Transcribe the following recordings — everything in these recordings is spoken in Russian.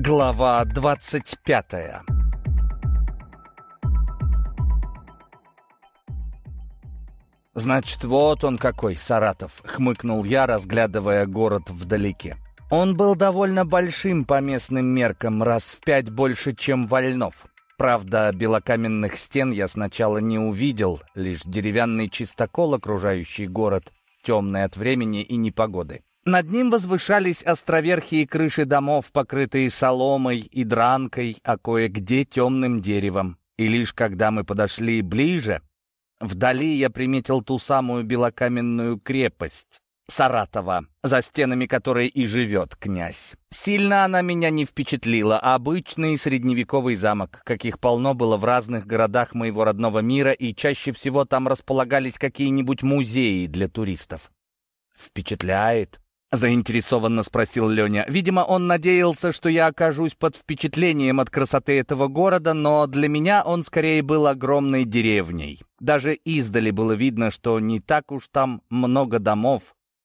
Глава двадцать пятая «Значит, вот он какой, Саратов!» — хмыкнул я, разглядывая город вдалеке. Он был довольно большим по местным меркам, раз в пять больше, чем Вольнов. Правда, белокаменных стен я сначала не увидел, лишь деревянный чистокол, окружающий город, темный от времени и непогоды. Над ним возвышались островерхие крыши домов, покрытые соломой и дранкой, а кое-где темным деревом. И лишь когда мы подошли ближе, вдали я приметил ту самую белокаменную крепость, Саратова, за стенами которой и живет князь. Сильно она меня не впечатлила, обычный средневековый замок, каких полно было в разных городах моего родного мира, и чаще всего там располагались какие-нибудь музеи для туристов. «Впечатляет», — заинтересованно спросил Леня. Видимо, он надеялся, что я окажусь под впечатлением от красоты этого города, но для меня он скорее был огромной деревней. Даже издали было видно, что не так уж там много домов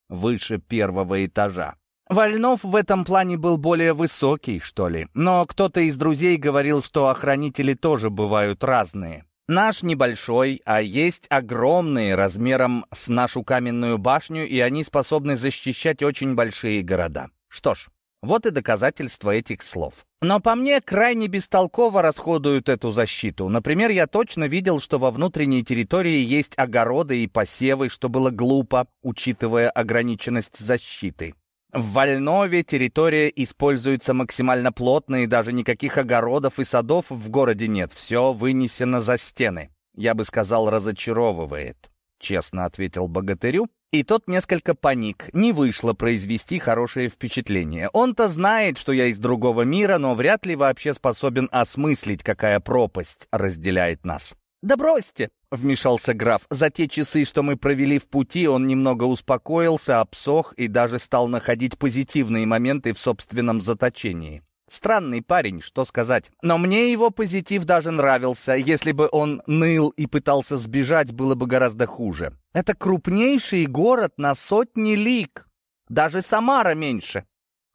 выше первого этажа. Вольнов в этом плане был более высокий, что ли, но кто-то из друзей говорил, что охранители тоже бывают разные. Наш небольшой, а есть огромные размером с нашу каменную башню, и они способны защищать очень большие города. Что ж, вот и доказательство этих слов. Но по мне крайне бестолково расходуют эту защиту. Например, я точно видел, что во внутренней территории есть огороды и посевы, что было глупо, учитывая ограниченность защиты. В Вольнове территория используется максимально плотно, и даже никаких огородов и садов в городе нет. Все вынесено за стены. Я бы сказал, разочаровывает. Честно ответил богатырю, и тот несколько паник. Не вышло произвести хорошее впечатление. Он-то знает, что я из другого мира, но вряд ли вообще способен осмыслить, какая пропасть разделяет нас. «Да бросьте!» — вмешался граф. За те часы, что мы провели в пути, он немного успокоился, обсох и даже стал находить позитивные моменты в собственном заточении. Странный парень, что сказать. Но мне его позитив даже нравился. Если бы он ныл и пытался сбежать, было бы гораздо хуже. Это крупнейший город на сотни лиг. Даже Самара меньше.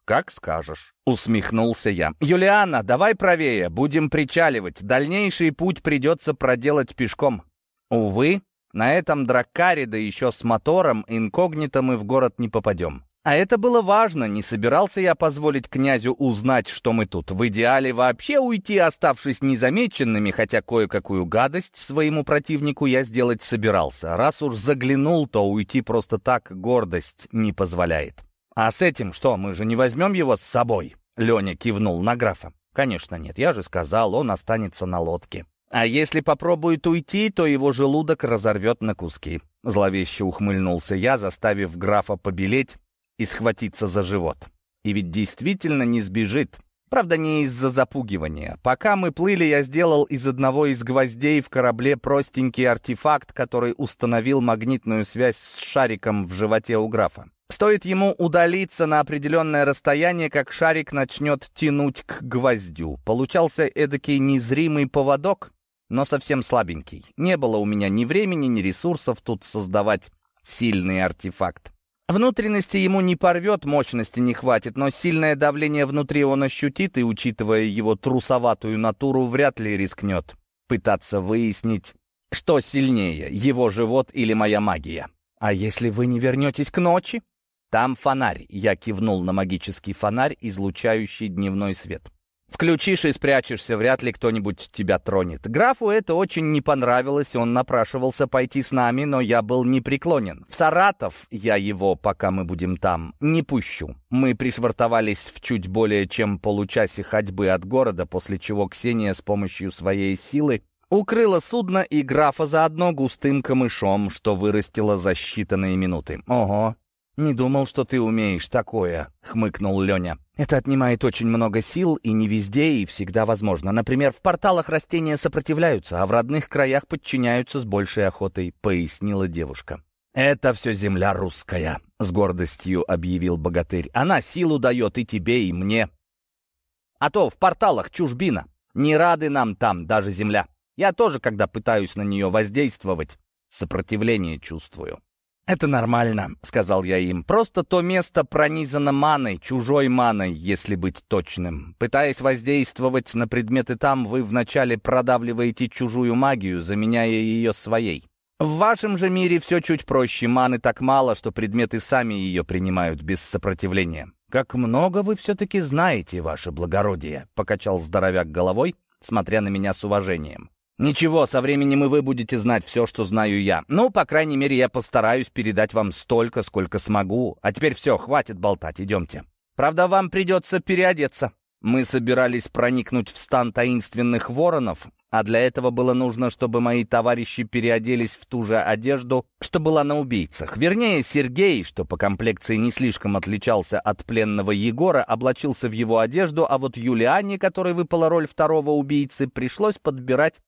«Как скажешь», — усмехнулся я. «Юлиана, давай правее, будем причаливать. Дальнейший путь придется проделать пешком». Увы, на этом драккаре, да еще с мотором, инкогнито мы в город не попадем. А это было важно, не собирался я позволить князю узнать, что мы тут. В идеале вообще уйти, оставшись незамеченными, хотя кое-какую гадость своему противнику я сделать собирался. Раз уж заглянул, то уйти просто так гордость не позволяет. «А с этим что, мы же не возьмем его с собой?» Леня кивнул на графа. «Конечно нет, я же сказал, он останется на лодке. А если попробует уйти, то его желудок разорвет на куски». Зловеще ухмыльнулся я, заставив графа побелеть и схватиться за живот. И ведь действительно не сбежит. Правда, не из-за запугивания. Пока мы плыли, я сделал из одного из гвоздей в корабле простенький артефакт, который установил магнитную связь с шариком в животе у графа. Стоит ему удалиться на определенное расстояние, как шарик начнет тянуть к гвоздю. Получался эдакий незримый поводок, но совсем слабенький. Не было у меня ни времени, ни ресурсов тут создавать сильный артефакт. Внутренности ему не порвет, мощности не хватит, но сильное давление внутри он ощутит и, учитывая его трусоватую натуру, вряд ли рискнет пытаться выяснить, что сильнее, его живот или моя магия. А если вы не вернетесь к ночи? «Там фонарь», — я кивнул на магический фонарь, излучающий дневной свет. «Включишь и спрячешься, вряд ли кто-нибудь тебя тронет». Графу это очень не понравилось, он напрашивался пойти с нами, но я был непреклонен. В Саратов я его, пока мы будем там, не пущу. Мы пришвартовались в чуть более чем получасе ходьбы от города, после чего Ксения с помощью своей силы укрыла судно и графа заодно густым камышом, что вырастило за считанные минуты. Ого, «Не думал, что ты умеешь такое», — хмыкнул Леня. «Это отнимает очень много сил, и не везде, и всегда возможно. Например, в порталах растения сопротивляются, а в родных краях подчиняются с большей охотой», — пояснила девушка. «Это все земля русская», — с гордостью объявил богатырь. «Она силу дает и тебе, и мне. А то в порталах чужбина. Не рады нам там даже земля. Я тоже, когда пытаюсь на нее воздействовать, сопротивление чувствую». «Это нормально», — сказал я им. «Просто то место пронизано маной, чужой маной, если быть точным. Пытаясь воздействовать на предметы там, вы вначале продавливаете чужую магию, заменяя ее своей. В вашем же мире все чуть проще, маны так мало, что предметы сами ее принимают без сопротивления. «Как много вы все-таки знаете, ваше благородие», — покачал здоровяк головой, смотря на меня с уважением. «Ничего, со временем и вы будете знать все, что знаю я. Ну, по крайней мере, я постараюсь передать вам столько, сколько смогу. А теперь все, хватит болтать, идемте. Правда, вам придется переодеться». Мы собирались проникнуть в стан таинственных воронов, а для этого было нужно, чтобы мои товарищи переоделись в ту же одежду, что была на убийцах. Вернее, Сергей, что по комплекции не слишком отличался от пленного Егора, облачился в его одежду, а вот Юлиане, которой выпала роль второго убийцы, пришлось подбирать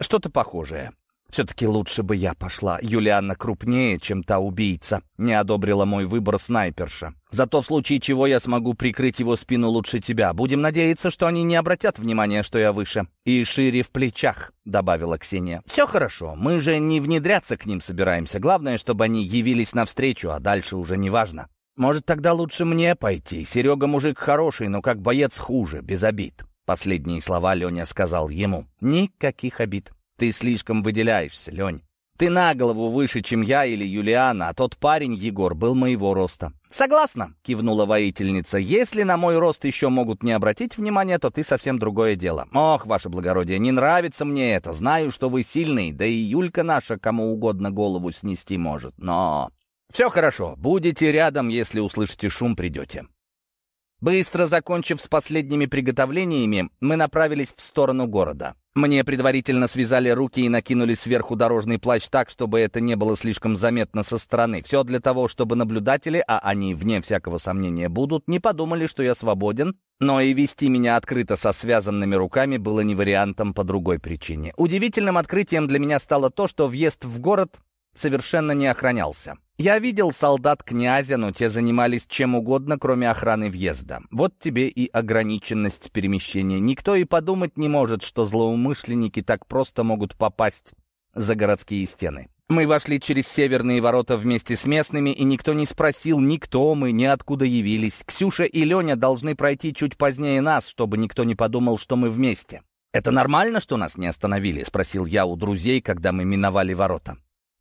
что-то похожее. Все-таки лучше бы я пошла. Юлианна крупнее, чем та убийца. Не одобрила мой выбор снайперша. Зато в случае чего я смогу прикрыть его спину лучше тебя. Будем надеяться, что они не обратят внимания, что я выше. И шире в плечах, добавила Ксения. Все хорошо. Мы же не внедряться к ним собираемся. Главное, чтобы они явились навстречу, а дальше уже не важно. Может, тогда лучше мне пойти. Серега мужик хороший, но как боец хуже, без обид. Последние слова Леня сказал ему. Никаких обид. Ты слишком выделяешься, Лень. Ты на голову выше, чем я или Юлиана, а тот парень, Егор, был моего роста. «Согласна», — кивнула воительница. «Если на мой рост еще могут не обратить внимания, то ты совсем другое дело. Ох, ваше благородие, не нравится мне это. Знаю, что вы сильный, да и Юлька наша кому угодно голову снести может. Но все хорошо, будете рядом, если услышите шум, придете». Быстро закончив с последними приготовлениями, мы направились в сторону города. Мне предварительно связали руки и накинули сверху дорожный плащ так, чтобы это не было слишком заметно со стороны. Все для того, чтобы наблюдатели, а они, вне всякого сомнения, будут, не подумали, что я свободен, но и вести меня открыто со связанными руками было не вариантом по другой причине. Удивительным открытием для меня стало то, что въезд в город совершенно не охранялся. Я видел солдат князя, но те занимались чем угодно, кроме охраны въезда. Вот тебе и ограниченность перемещения. Никто и подумать не может, что злоумышленники так просто могут попасть за городские стены. Мы вошли через северные ворота вместе с местными, и никто не спросил, ни кто мы, ни откуда явились. Ксюша и Леня должны пройти чуть позднее нас, чтобы никто не подумал, что мы вместе. «Это нормально, что нас не остановили?» — спросил я у друзей, когда мы миновали ворота.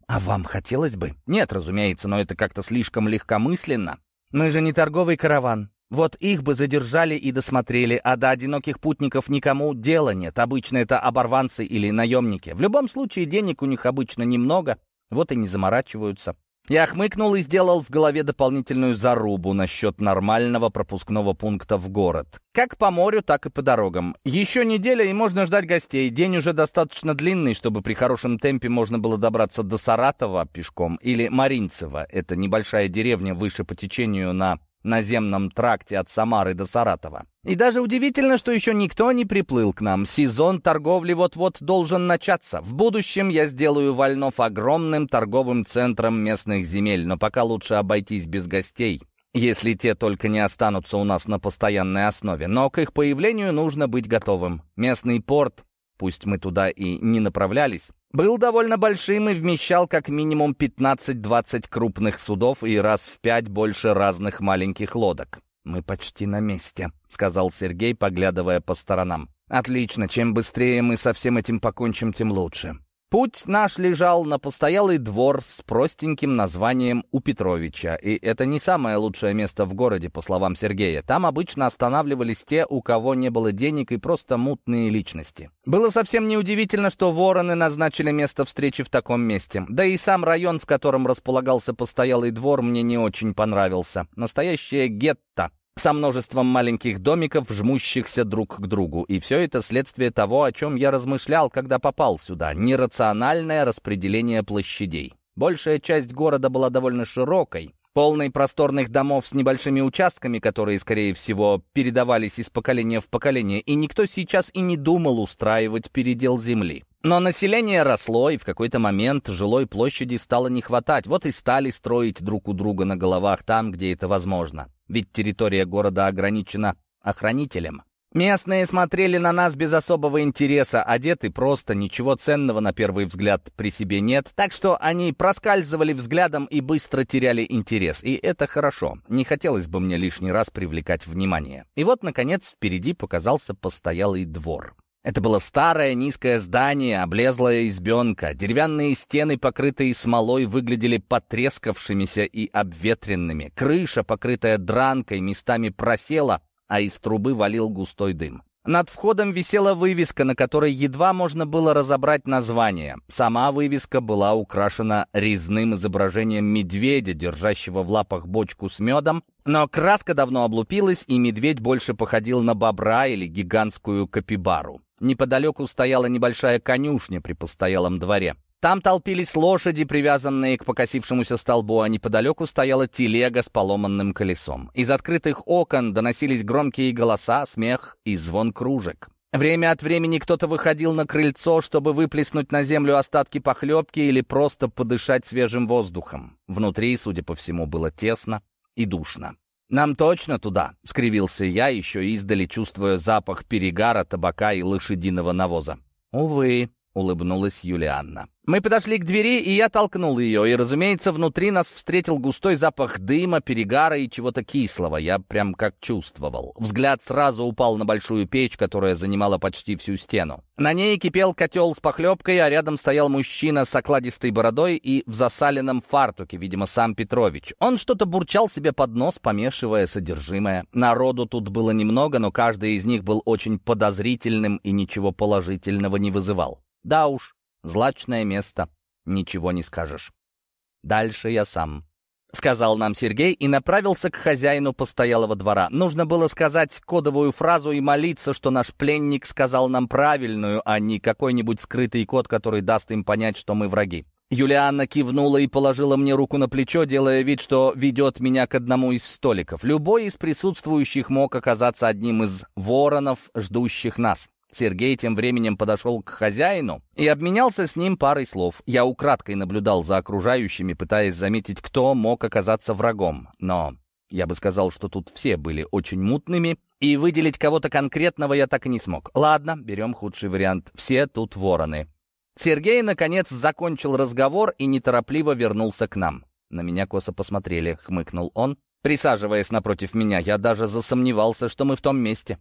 «А вам хотелось бы?» «Нет, разумеется, но это как-то слишком легкомысленно. Мы же не торговый караван. Вот их бы задержали и досмотрели, а до одиноких путников никому дела нет. Обычно это оборванцы или наемники. В любом случае денег у них обычно немного, вот и не заморачиваются. Я хмыкнул и сделал в голове дополнительную зарубу насчет нормального пропускного пункта в город. Как по морю, так и по дорогам. Еще неделя, и можно ждать гостей. День уже достаточно длинный, чтобы при хорошем темпе можно было добраться до Саратова пешком или Маринцева. Это небольшая деревня выше по течению на наземном тракте от Самары до Саратова. И даже удивительно, что еще никто не приплыл к нам. Сезон торговли вот-вот должен начаться. В будущем я сделаю Вольнов огромным торговым центром местных земель, но пока лучше обойтись без гостей, если те только не останутся у нас на постоянной основе. Но к их появлению нужно быть готовым. Местный порт, пусть мы туда и не направлялись, был довольно большим и вмещал как минимум 15-20 крупных судов и раз в пять больше разных маленьких лодок. «Мы почти на месте», — сказал Сергей, поглядывая по сторонам. «Отлично, чем быстрее мы со всем этим покончим, тем лучше. Путь наш лежал на постоялый двор с простеньким названием у Петровича, и это не самое лучшее место в городе, по словам Сергея. Там обычно останавливались те, у кого не было денег и просто мутные личности. Было совсем неудивительно, что вороны назначили место встречи в таком месте. Да и сам район, в котором располагался постоялый двор, мне не очень понравился. Настоящее гетто со множеством маленьких домиков, жмущихся друг к другу. И все это следствие того, о чем я размышлял, когда попал сюда. Нерациональное распределение площадей. Большая часть города была довольно широкой, полной просторных домов с небольшими участками, которые, скорее всего, передавались из поколения в поколение, и никто сейчас и не думал устраивать передел земли. Но население росло, и в какой-то момент жилой площади стало не хватать. Вот и стали строить друг у друга на головах там, где это возможно ведь территория города ограничена охранителем. Местные смотрели на нас без особого интереса, одеты просто, ничего ценного на первый взгляд при себе нет, так что они проскальзывали взглядом и быстро теряли интерес, и это хорошо. Не хотелось бы мне лишний раз привлекать внимание. И вот, наконец, впереди показался постоялый двор. Это было старое низкое здание, облезлая избенка. Деревянные стены, покрытые смолой, выглядели потрескавшимися и обветренными. Крыша, покрытая дранкой, местами просела, а из трубы валил густой дым. Над входом висела вывеска, на которой едва можно было разобрать название. Сама вывеска была украшена резным изображением медведя, держащего в лапах бочку с медом, но краска давно облупилась, и медведь больше походил на бобра или гигантскую капибару. Неподалеку стояла небольшая конюшня при постоялом дворе. Там толпились лошади, привязанные к покосившемуся столбу, а неподалеку стояла телега с поломанным колесом. Из открытых окон доносились громкие голоса, смех и звон кружек. Время от времени кто-то выходил на крыльцо, чтобы выплеснуть на землю остатки похлебки или просто подышать свежим воздухом. Внутри, судя по всему, было тесно и душно. «Нам точно туда!» — скривился я, еще издали чувствуя запах перегара, табака и лошадиного навоза. «Увы», — улыбнулась Юлианна. Мы подошли к двери, и я толкнул ее, и, разумеется, внутри нас встретил густой запах дыма, перегара и чего-то кислого. Я прям как чувствовал. Взгляд сразу упал на большую печь, которая занимала почти всю стену. На ней кипел котел с похлебкой, а рядом стоял мужчина с окладистой бородой и в засаленном фартуке, видимо, сам Петрович. Он что-то бурчал себе под нос, помешивая содержимое. Народу тут было немного, но каждый из них был очень подозрительным и ничего положительного не вызывал. Да уж, Злачное место, ничего не скажешь. Дальше я сам. — сказал нам Сергей и направился к хозяину постоялого двора. Нужно было сказать кодовую фразу и молиться, что наш пленник сказал нам правильную, а не какой-нибудь скрытый код, который даст им понять, что мы враги. Юлианна кивнула и положила мне руку на плечо, делая вид, что ведет меня к одному из столиков. Любой из присутствующих мог оказаться одним из воронов, ждущих нас. Сергей тем временем подошел к хозяину и обменялся с ним парой слов. Я украдкой наблюдал за окружающими, пытаясь заметить, кто мог оказаться врагом. Но я бы сказал, что тут все были очень мутными, и выделить кого-то конкретного я так и не смог. Ладно, берем худший вариант. Все тут вороны. Сергей, наконец, закончил разговор и неторопливо вернулся к нам. На меня косо посмотрели, хмыкнул он. Присаживаясь напротив меня, я даже засомневался, что мы в том месте.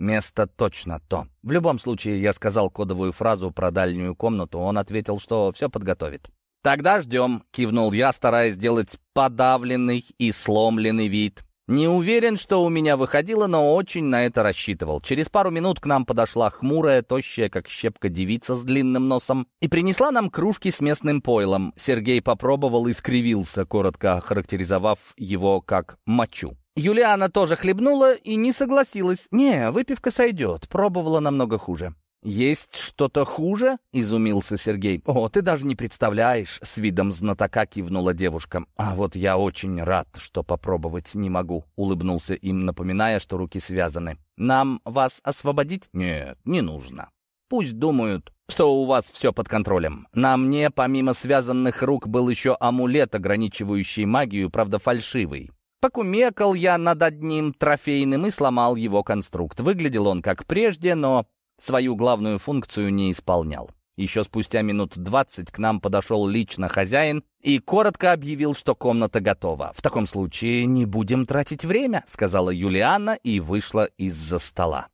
Место точно то. В любом случае, я сказал кодовую фразу про дальнюю комнату, он ответил, что все подготовит. «Тогда ждем», — кивнул я, стараясь сделать подавленный и сломленный вид. Не уверен, что у меня выходило, но очень на это рассчитывал. Через пару минут к нам подошла хмурая, тощая, как щепка девица с длинным носом, и принесла нам кружки с местным пойлом. Сергей попробовал и скривился, коротко охарактеризовав его как «мочу». Юлиана тоже хлебнула и не согласилась. «Не, выпивка сойдет, пробовала намного хуже». «Есть что-то хуже?» — изумился Сергей. «О, ты даже не представляешь!» — с видом знатока кивнула девушка. «А вот я очень рад, что попробовать не могу», — улыбнулся им, напоминая, что руки связаны. «Нам вас освободить?» «Нет, не нужно. Пусть думают, что у вас все под контролем. На мне, помимо связанных рук, был еще амулет, ограничивающий магию, правда, фальшивый. Покумекал я над одним трофейным и сломал его конструкт. Выглядел он как прежде, но свою главную функцию не исполнял. Еще спустя минут двадцать к нам подошел лично хозяин и коротко объявил, что комната готова. «В таком случае не будем тратить время», — сказала Юлиана и вышла из-за стола.